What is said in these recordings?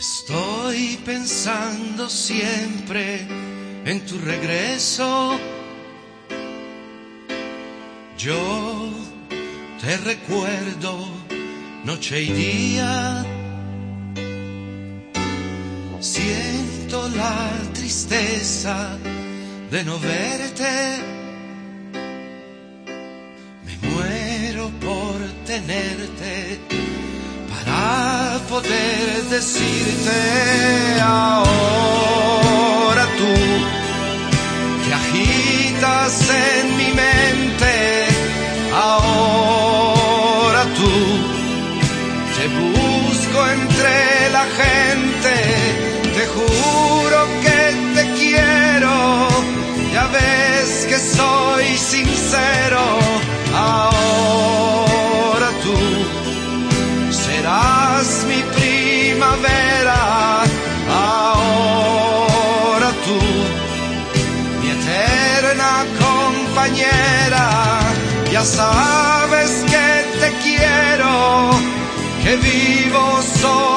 Estoy pensando siempre en tu regreso. Yo te recuerdo noche y día. Siento la tristeza de no verte. Me muero por tenerte para poder decirte ahora tú que agitas en mi mente. Ahora tú te busco entre la gente serás mi primavera ahora tú mi eterna compañera ya sabes que te quiero que vivo solamente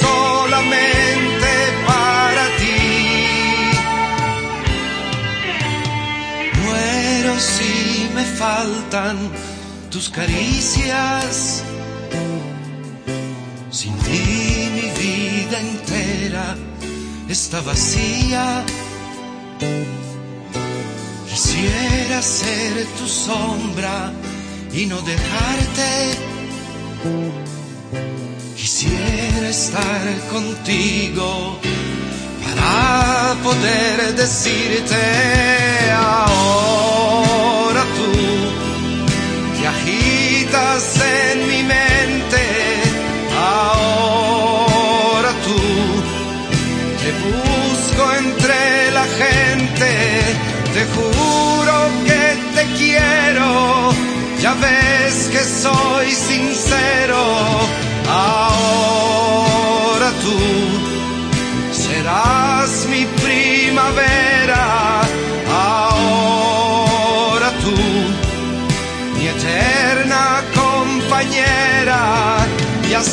solamente para ti. Muero si me faltan tus caricias. Sin ti mi vida entera está vacía. Quisiera ser tu sombra y no dejarte. Quisiera estar contigo para poder decirte ahora tú que agitas en mi mente. Ahora tú te busco entre la gente. Te juro que te quiero. Ya ves que soy sincero mi